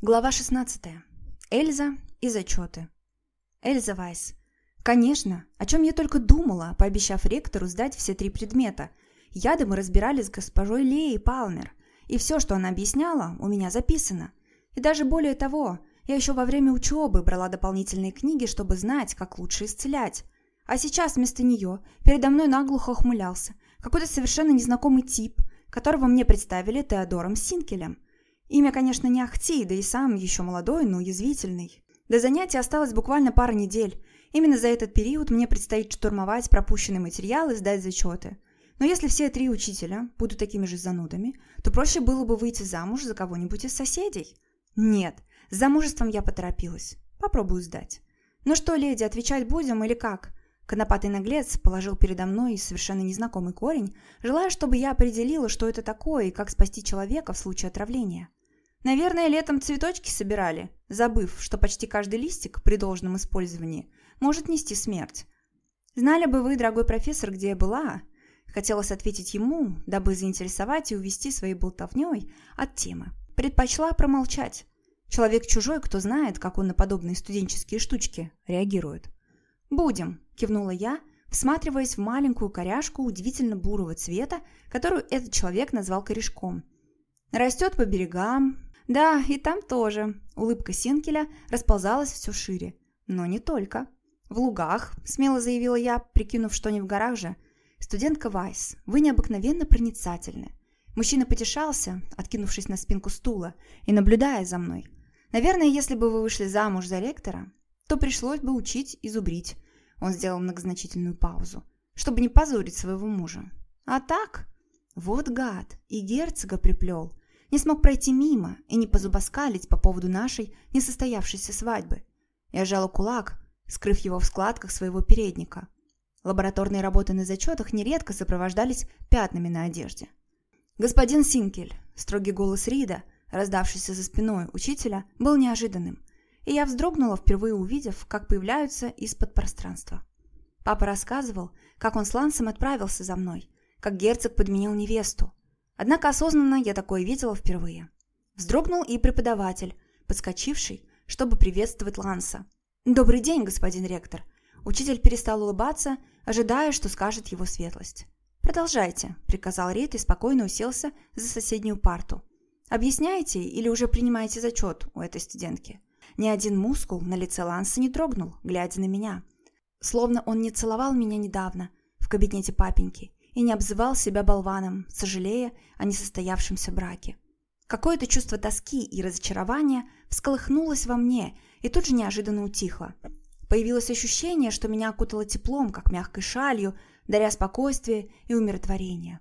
Глава 16. Эльза и зачеты. Эльза Вайс. Конечно, о чем я только думала, пообещав ректору сдать все три предмета. Яды мы разбирали с госпожой Леей Палмер, и все, что она объясняла, у меня записано. И даже более того, я еще во время учебы брала дополнительные книги, чтобы знать, как лучше исцелять. А сейчас вместо нее передо мной наглухо ухмылялся какой-то совершенно незнакомый тип, которого мне представили Теодором Синкелем – Имя, конечно, не Ахти, да и сам еще молодой, но уязвительный. До занятия осталось буквально пара недель. Именно за этот период мне предстоит штурмовать пропущенный материал и сдать зачеты. Но если все три учителя будут такими же занудами, то проще было бы выйти замуж за кого-нибудь из соседей. Нет, с замужеством я поторопилась. Попробую сдать. Ну что, леди, отвечать будем или как? Конопатый наглец положил передо мной совершенно незнакомый корень, желая, чтобы я определила, что это такое и как спасти человека в случае отравления. Наверное, летом цветочки собирали, забыв, что почти каждый листик при должном использовании может нести смерть. Знали бы вы, дорогой профессор, где я была? Хотелось ответить ему, дабы заинтересовать и увести своей болтовней от темы. Предпочла промолчать. Человек чужой, кто знает, как он на подобные студенческие штучки реагирует. «Будем», – кивнула я, всматриваясь в маленькую коряшку удивительно бурого цвета, которую этот человек назвал корешком. Растет по берегам, «Да, и там тоже». Улыбка Синкеля расползалась все шире. Но не только. «В лугах», – смело заявила я, прикинув, что не в гараж же. «Студентка Вайс, вы необыкновенно проницательны». Мужчина потешался, откинувшись на спинку стула и наблюдая за мной. «Наверное, если бы вы вышли замуж за ректора, то пришлось бы учить и зубрить». Он сделал многозначительную паузу, чтобы не позорить своего мужа. «А так?» Вот гад, и герцога приплел не смог пройти мимо и не позубоскалить по поводу нашей несостоявшейся свадьбы. Я сжала кулак, скрыв его в складках своего передника. Лабораторные работы на зачетах нередко сопровождались пятнами на одежде. «Господин Синкель», строгий голос Рида, раздавшийся за спиной учителя, был неожиданным, и я вздрогнула, впервые увидев, как появляются из-под пространства. Папа рассказывал, как он с Лансом отправился за мной, как герцог подменил невесту, Однако осознанно я такое видела впервые. Вздрогнул и преподаватель, подскочивший, чтобы приветствовать Ланса. «Добрый день, господин ректор!» Учитель перестал улыбаться, ожидая, что скажет его светлость. «Продолжайте», – приказал Рейд и спокойно уселся за соседнюю парту. «Объясняете или уже принимаете зачет у этой студентки?» Ни один мускул на лице Ланса не дрогнул, глядя на меня. Словно он не целовал меня недавно в кабинете папеньки и не обзывал себя болваном, сожалея о несостоявшемся браке. Какое-то чувство тоски и разочарования всколыхнулось во мне и тут же неожиданно утихло. Появилось ощущение, что меня окутало теплом, как мягкой шалью, даря спокойствие и умиротворение.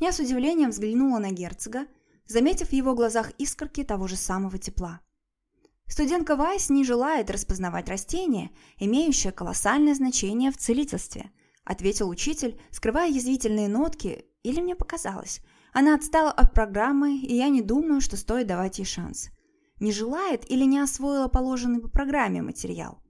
Я с удивлением взглянула на герцога, заметив в его глазах искорки того же самого тепла. Студентка Вайс не желает распознавать растения, имеющие колоссальное значение в целительстве –— ответил учитель, скрывая язвительные нотки, или мне показалось. Она отстала от программы, и я не думаю, что стоит давать ей шанс. Не желает или не освоила положенный по программе материал.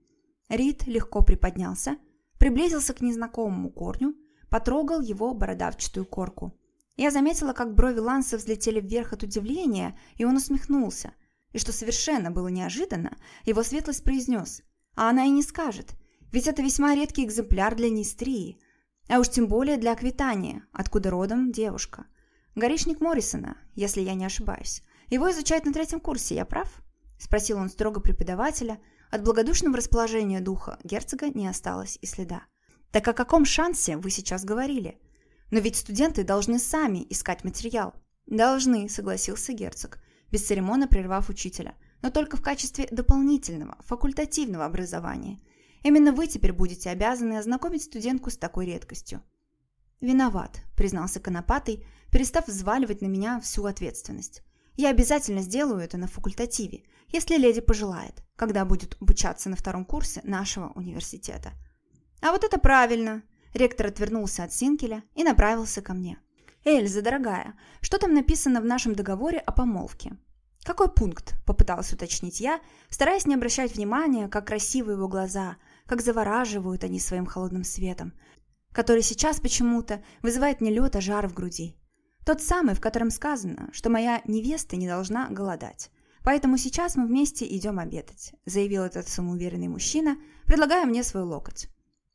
Рид легко приподнялся, приблизился к незнакомому корню, потрогал его бородавчатую корку. Я заметила, как брови Ланса взлетели вверх от удивления, и он усмехнулся. И что совершенно было неожиданно, его светлость произнес, а она и не скажет – ведь это весьма редкий экземпляр для Нистрии, а уж тем более для Аквитании, откуда родом девушка. Горишник Моррисона, если я не ошибаюсь. Его изучают на третьем курсе, я прав?» Спросил он строго преподавателя. От благодушного расположения духа герцога не осталось и следа. «Так о каком шансе вы сейчас говорили? Но ведь студенты должны сами искать материал». «Должны», — согласился герцог, бесцеремонно прервав учителя, но только в качестве дополнительного, факультативного образования – Именно вы теперь будете обязаны ознакомить студентку с такой редкостью». «Виноват», — признался Конопатый, перестав взваливать на меня всю ответственность. «Я обязательно сделаю это на факультативе, если леди пожелает, когда будет обучаться на втором курсе нашего университета». «А вот это правильно!» Ректор отвернулся от Синкеля и направился ко мне. «Эльза, дорогая, что там написано в нашем договоре о помолвке?» «Какой пункт?» – попыталась уточнить я, стараясь не обращать внимания, как красивы его глаза – как завораживают они своим холодным светом, который сейчас почему-то вызывает не лед, а жар в груди. Тот самый, в котором сказано, что моя невеста не должна голодать. Поэтому сейчас мы вместе идем обедать», – заявил этот самоуверенный мужчина, предлагая мне свой локоть.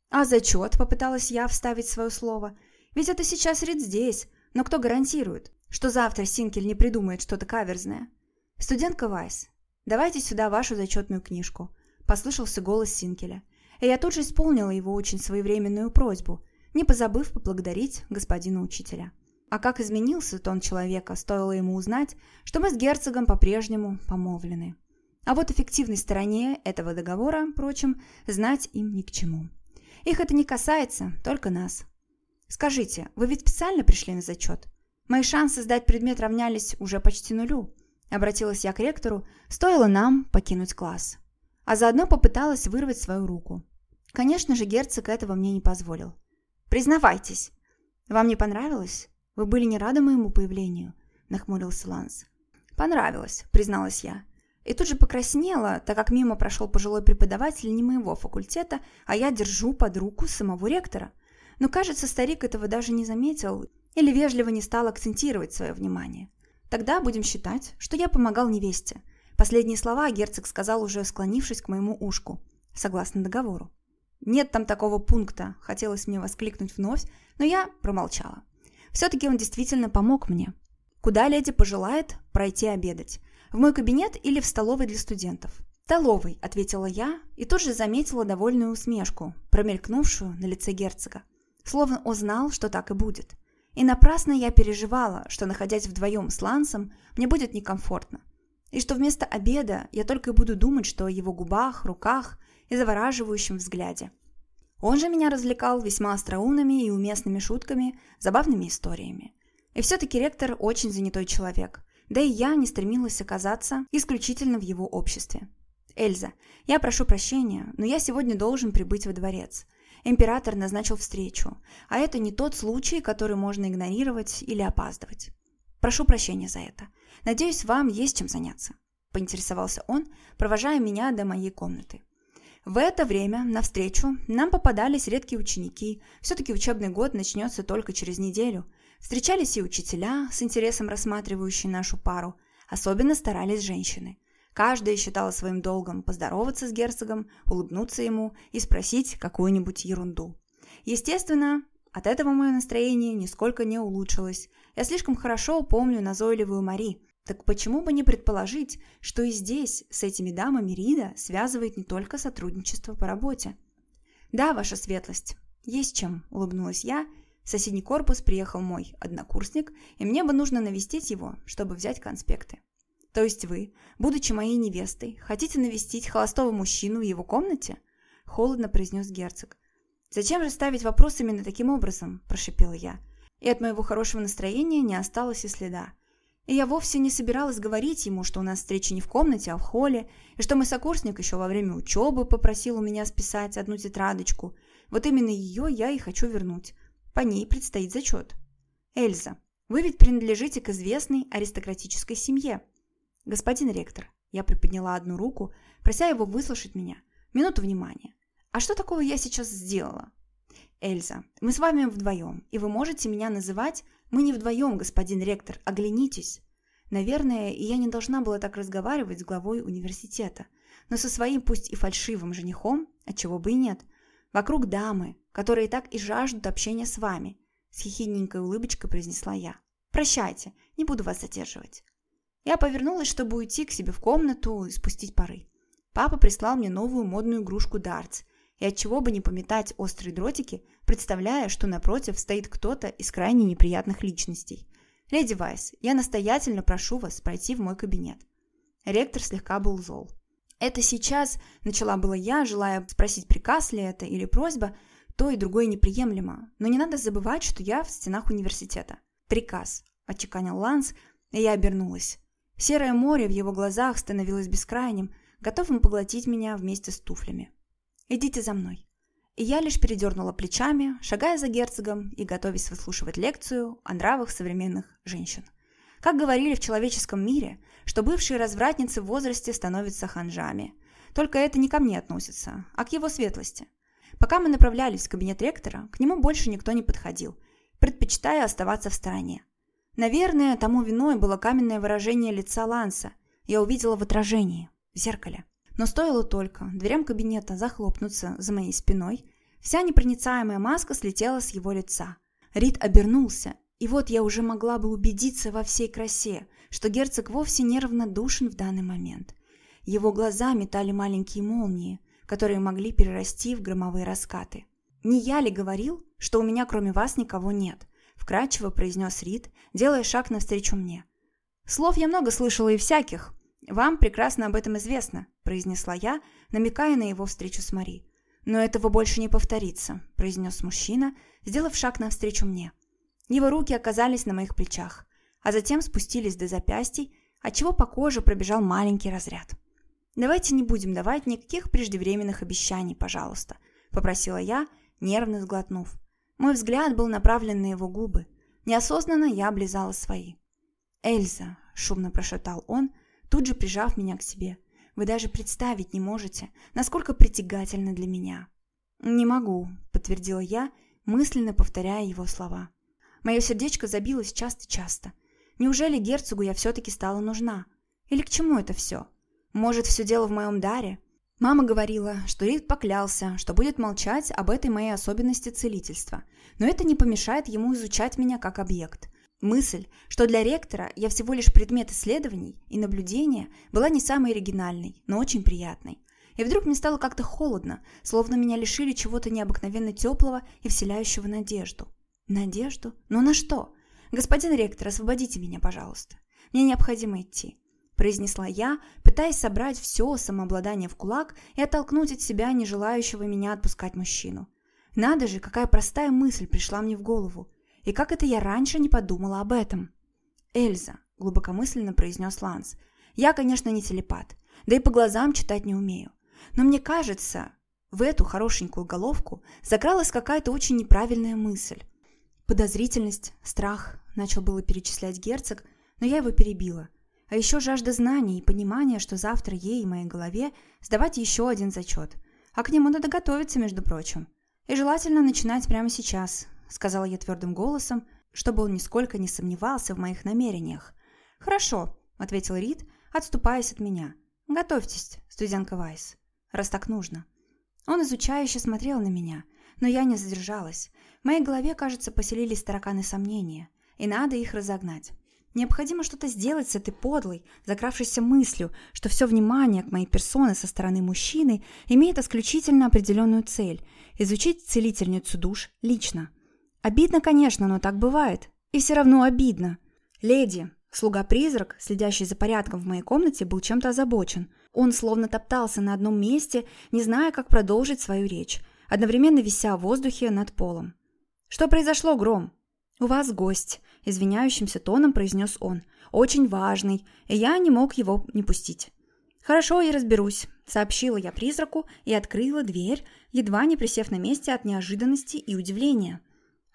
«А зачет?» – попыталась я вставить свое слово. «Ведь это сейчас Рид здесь, но кто гарантирует, что завтра Синкель не придумает что-то каверзное?» «Студентка Вайс, давайте сюда вашу зачетную книжку», – послышался голос Синкеля. И я тут же исполнила его очень своевременную просьбу, не позабыв поблагодарить господина учителя. А как изменился тон человека, стоило ему узнать, что мы с герцогом по-прежнему помолвлены. А вот эффективной стороне этого договора, впрочем, знать им ни к чему. Их это не касается, только нас. Скажите, вы ведь специально пришли на зачет? Мои шансы сдать предмет равнялись уже почти нулю. Обратилась я к ректору, стоило нам покинуть класс. А заодно попыталась вырвать свою руку. Конечно же, герцог этого мне не позволил. «Признавайтесь, вам не понравилось?» «Вы были не рады моему появлению?» – нахмурился Ланс. «Понравилось», – призналась я. И тут же покраснела, так как мимо прошел пожилой преподаватель не моего факультета, а я держу под руку самого ректора. Но, кажется, старик этого даже не заметил или вежливо не стал акцентировать свое внимание. Тогда будем считать, что я помогал невесте. Последние слова герцог сказал уже склонившись к моему ушку, согласно договору. «Нет там такого пункта», – хотелось мне воскликнуть вновь, но я промолчала. Все-таки он действительно помог мне. Куда леди пожелает пройти обедать? В мой кабинет или в столовой для студентов? «Столовой», — ответила я и тут же заметила довольную усмешку, промелькнувшую на лице герцога. Словно узнал, что так и будет. И напрасно я переживала, что, находясь вдвоем с Лансом, мне будет некомфортно. И что вместо обеда я только и буду думать, что о его губах, руках и завораживающем взгляде. Он же меня развлекал весьма остроумными и уместными шутками, забавными историями. И все-таки ректор очень занятой человек, да и я не стремилась оказаться исключительно в его обществе. «Эльза, я прошу прощения, но я сегодня должен прибыть во дворец. Император назначил встречу, а это не тот случай, который можно игнорировать или опаздывать. Прошу прощения за это. Надеюсь, вам есть чем заняться», – поинтересовался он, провожая меня до моей комнаты. В это время навстречу нам попадались редкие ученики. Все-таки учебный год начнется только через неделю. Встречались и учителя, с интересом рассматривающие нашу пару. Особенно старались женщины. Каждая считала своим долгом поздороваться с герцогом, улыбнуться ему и спросить какую-нибудь ерунду. Естественно, от этого мое настроение нисколько не улучшилось. Я слишком хорошо помню назойливую Мари, так почему бы не предположить, что и здесь с этими дамами Рида связывает не только сотрудничество по работе? «Да, ваша светлость, есть чем», – улыбнулась я. В соседний корпус приехал мой однокурсник, и мне бы нужно навестить его, чтобы взять конспекты. «То есть вы, будучи моей невестой, хотите навестить холостого мужчину в его комнате?» – холодно произнес герцог. «Зачем же ставить вопрос именно таким образом?» – прошипела я. И от моего хорошего настроения не осталось и следа. И я вовсе не собиралась говорить ему, что у нас встреча не в комнате, а в холле, и что мой сокурсник еще во время учебы попросил у меня списать одну тетрадочку. Вот именно ее я и хочу вернуть. По ней предстоит зачет. Эльза, вы ведь принадлежите к известной аристократической семье. Господин ректор, я приподняла одну руку, прося его выслушать меня. Минуту внимания. А что такого я сейчас сделала? Эльза, мы с вами вдвоем, и вы можете меня называть мы не вдвоем, господин ректор, оглянитесь. Наверное, я не должна была так разговаривать с главой университета, но со своим, пусть и фальшивым женихом, отчего бы и нет, вокруг дамы, которые так и жаждут общения с вами, с хихидненькой улыбочкой произнесла я. Прощайте, не буду вас задерживать. Я повернулась, чтобы уйти к себе в комнату и спустить пары. Папа прислал мне новую модную игрушку дартс, и от чего бы не пометать острые дротики, представляя, что напротив стоит кто-то из крайне неприятных личностей. «Леди Вайс, я настоятельно прошу вас пройти в мой кабинет». Ректор слегка был зол. «Это сейчас», – начала была я, желая спросить, приказ ли это или просьба, то и другое неприемлемо, но не надо забывать, что я в стенах университета. «Приказ», – отчеканил Ланс, и я обернулась. Серое море в его глазах становилось бескрайним, готовым поглотить меня вместе с туфлями. «Идите за мной». И я лишь передернула плечами, шагая за герцогом и готовясь выслушивать лекцию о нравах современных женщин. Как говорили в человеческом мире, что бывшие развратницы в возрасте становятся ханжами. Только это не ко мне относится, а к его светлости. Пока мы направлялись в кабинет ректора, к нему больше никто не подходил, предпочитая оставаться в стороне. Наверное, тому виной было каменное выражение лица Ланса. я увидела в отражении, в зеркале. Но стоило только дверям кабинета захлопнуться за моей спиной, вся непроницаемая маска слетела с его лица. Рид обернулся, и вот я уже могла бы убедиться во всей красе, что герцог вовсе неравнодушен в данный момент. Его глаза метали маленькие молнии, которые могли перерасти в громовые раскаты. «Не я ли говорил, что у меня кроме вас никого нет?» – вкрадчиво произнес Рид, делая шаг навстречу мне. «Слов я много слышала и всяких. Вам прекрасно об этом известно», – произнесла я, намекая на его встречу с Мари. «Но этого больше не повторится», – произнес мужчина, сделав шаг навстречу мне. Его руки оказались на моих плечах, а затем спустились до запястий, отчего по коже пробежал маленький разряд. «Давайте не будем давать никаких преждевременных обещаний, пожалуйста», – попросила я, нервно сглотнув. Мой взгляд был направлен на его губы. Неосознанно я облизала свои. «Эльза», – шумно прошептал он, тут же прижав меня к себе. «Вы даже представить не можете, насколько притягательны для меня». «Не могу», – подтвердила я, мысленно повторяя его слова. Мое сердечко забилось часто-часто. Неужели герцогу я все-таки стала нужна? Или к чему это все? Может, все дело в моем даре? Мама говорила, что Рид поклялся, что будет молчать об этой моей особенности целительства. Но это не помешает ему изучать меня как объект. Мысль, что для ректора я всего лишь предмет исследований и наблюдения, была не самой оригинальной, но очень приятной. И вдруг мне стало как-то холодно, словно меня лишили чего-то необыкновенно теплого и вселяющего надежду. Надежду? Но на что? Господин ректор, освободите меня, пожалуйста. Мне необходимо идти произнесла я, пытаясь собрать все самообладание в кулак и оттолкнуть от себя не желающего меня отпускать мужчину. Надо же, какая простая мысль пришла мне в голову. И как это я раньше не подумала об этом? «Эльза», — глубокомысленно произнес Ланс, — «я, конечно, не телепат, да и по глазам читать не умею. Но мне кажется, в эту хорошенькую головку закралась какая-то очень неправильная мысль. Подозрительность, страх, начал было перечислять герцог, но я его перебила — а еще жажда знаний и понимания, что завтра ей и моей голове сдавать еще один зачет. А к нему надо готовиться, между прочим. И желательно начинать прямо сейчас, сказала я твердым голосом, чтобы он нисколько не сомневался в моих намерениях. «Хорошо», — ответил Рид, отступаясь от меня. «Готовьтесь, студентка Вайс, раз так нужно». Он изучающе смотрел на меня, но я не задержалась. В моей голове, кажется, поселились тараканы сомнения, и надо их разогнать. Необходимо что-то сделать с этой подлой, закравшейся мыслью, что все внимание к моей персоне со стороны мужчины имеет исключительно определенную цель – изучить целительницу душ лично. Обидно, конечно, но так бывает. И все равно обидно. Леди, слуга-призрак, следящий за порядком в моей комнате, был чем-то озабочен. Он словно топтался на одном месте, не зная, как продолжить свою речь, одновременно вися в воздухе над полом. «Что произошло, Гром?» «У вас гость», – извиняющимся тоном произнес он. «Очень важный, и я не мог его не пустить». «Хорошо, я разберусь», – сообщила я призраку и открыла дверь, едва не присев на месте от неожиданности и удивления.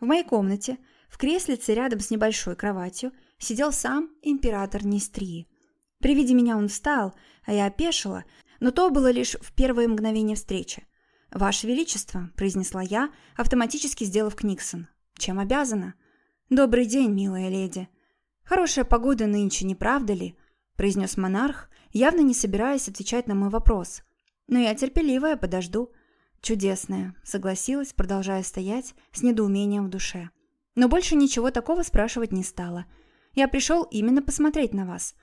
В моей комнате, в креслице рядом с небольшой кроватью, сидел сам император Нестрии. При виде меня он встал, а я опешила, но то было лишь в первое мгновение встречи. «Ваше Величество», – произнесла я, автоматически сделав Книксон. «Чем обязана?» «Добрый день, милая леди. Хорошая погода нынче, не правда ли?» – произнес монарх, явно не собираясь отвечать на мой вопрос. «Но я терпеливая, подожду». «Чудесная», – согласилась, продолжая стоять с недоумением в душе. Но больше ничего такого спрашивать не стала. Я пришел именно посмотреть на вас,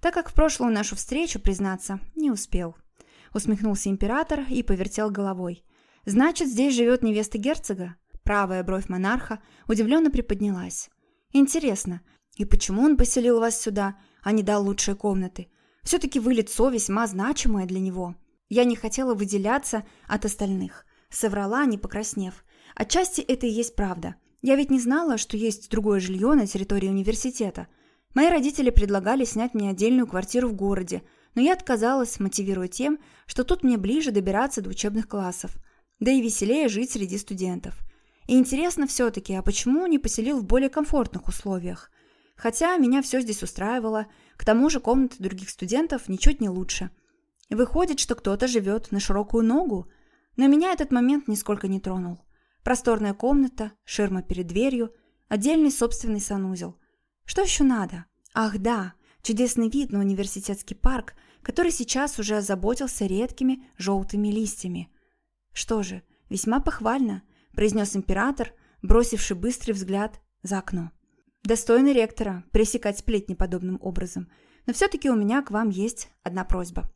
так как в прошлую нашу встречу, признаться, не успел. Усмехнулся император и повертел головой. «Значит, здесь живет невеста герцога?» Правая бровь монарха удивленно приподнялась. «Интересно, и почему он поселил вас сюда, а не дал лучшие комнаты? Все-таки вы лицо весьма значимое для него». Я не хотела выделяться от остальных. Соврала, не покраснев. Отчасти это и есть правда. Я ведь не знала, что есть другое жилье на территории университета. Мои родители предлагали снять мне отдельную квартиру в городе, но я отказалась, мотивируя тем, что тут мне ближе добираться до учебных классов. Да и веселее жить среди студентов. И интересно все-таки, а почему не поселил в более комфортных условиях? Хотя меня все здесь устраивало, к тому же комнаты других студентов ничуть не лучше. Выходит, что кто-то живет на широкую ногу, но меня этот момент нисколько не тронул. Просторная комната, ширма перед дверью, отдельный собственный санузел. Что еще надо? Ах да, чудесный вид на университетский парк, который сейчас уже озаботился редкими желтыми листьями. «Что же, весьма похвально», – произнес император, бросивший быстрый взгляд за окно. «Достойный ректора пресекать сплетни подобным образом, но все-таки у меня к вам есть одна просьба».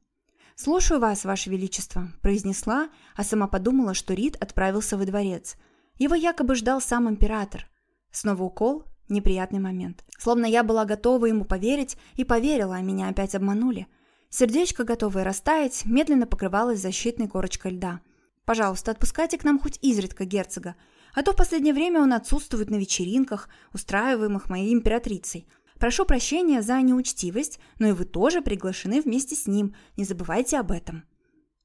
«Слушаю вас, Ваше Величество», – произнесла, а сама подумала, что Рид отправился во дворец. Его якобы ждал сам император. Снова укол, неприятный момент. Словно я была готова ему поверить и поверила, а меня опять обманули. Сердечко, готовое растаять, медленно покрывалось защитной корочкой льда. «Пожалуйста, отпускайте к нам хоть изредка герцога, а то в последнее время он отсутствует на вечеринках, устраиваемых моей императрицей. Прошу прощения за неучтивость, но и вы тоже приглашены вместе с ним. Не забывайте об этом».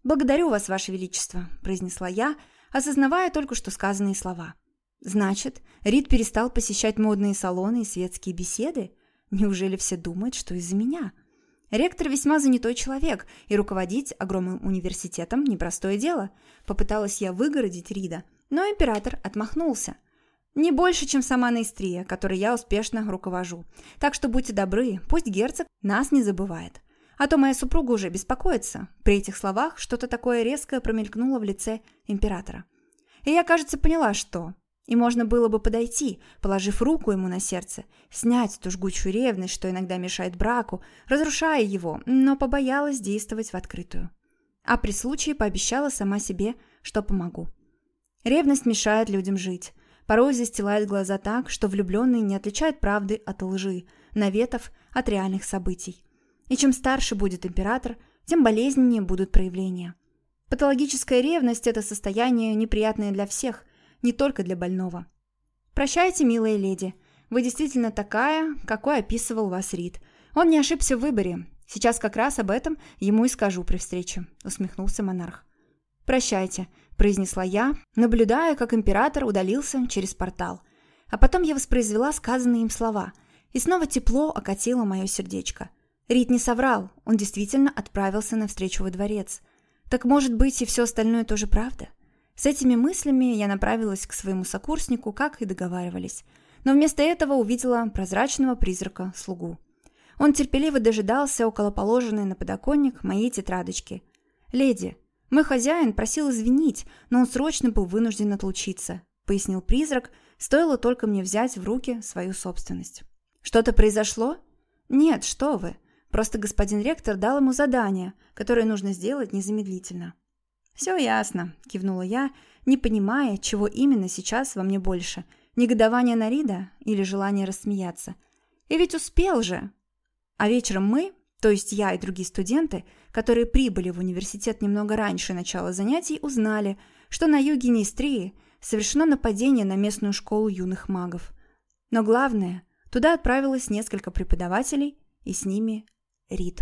«Благодарю вас, Ваше Величество», – произнесла я, осознавая только что сказанные слова. «Значит, Рид перестал посещать модные салоны и светские беседы? Неужели все думают, что из-за меня?» Ректор весьма занятой человек, и руководить огромным университетом – непростое дело. Попыталась я выгородить Рида, но император отмахнулся – не больше, чем сама Наистрия, которой я успешно руковожу. Так что будьте добры, пусть герцог нас не забывает. А то моя супруга уже беспокоится. При этих словах что-то такое резкое промелькнуло в лице императора. И я, кажется, поняла, что. И можно было бы подойти, положив руку ему на сердце, снять ту жгучую ревность, что иногда мешает браку, разрушая его, но побоялась действовать в открытую. А при случае пообещала сама себе, что помогу. Ревность мешает людям жить порой застилает глаза так, что влюбленные не отличают правды от лжи, наветов от реальных событий. И чем старше будет император, тем болезненнее будут проявления. Патологическая ревность – это состояние неприятное для всех, не только для больного. Прощайте, милая леди. Вы действительно такая, какой описывал вас Рид. Он не ошибся в выборе. Сейчас как раз об этом ему и скажу при встрече, усмехнулся монарх. Прощайте, произнесла я, наблюдая, как император удалился через портал. А потом я воспроизвела сказанные им слова, и снова тепло окатило мое сердечко. Рид не соврал, он действительно отправился навстречу во дворец. Так может быть и все остальное тоже правда? С этими мыслями я направилась к своему сокурснику, как и договаривались. Но вместо этого увидела прозрачного призрака-слугу. Он терпеливо дожидался около положенной на подоконник моей тетрадочки. «Леди, «Мой хозяин просил извинить, но он срочно был вынужден отлучиться», — пояснил призрак, стоило только мне взять в руки свою собственность. «Что-то произошло?» «Нет, что вы. Просто господин ректор дал ему задание, которое нужно сделать незамедлительно». «Все ясно», — кивнула я, не понимая, чего именно сейчас во мне больше — негодование на Рида или желание рассмеяться. «И ведь успел же!» А вечером мы, то есть я и другие студенты, которые прибыли в университет немного раньше начала занятий, узнали, что на юге Нейстрии совершено нападение на местную школу юных магов. Но главное, туда отправилось несколько преподавателей, и с ними Рид.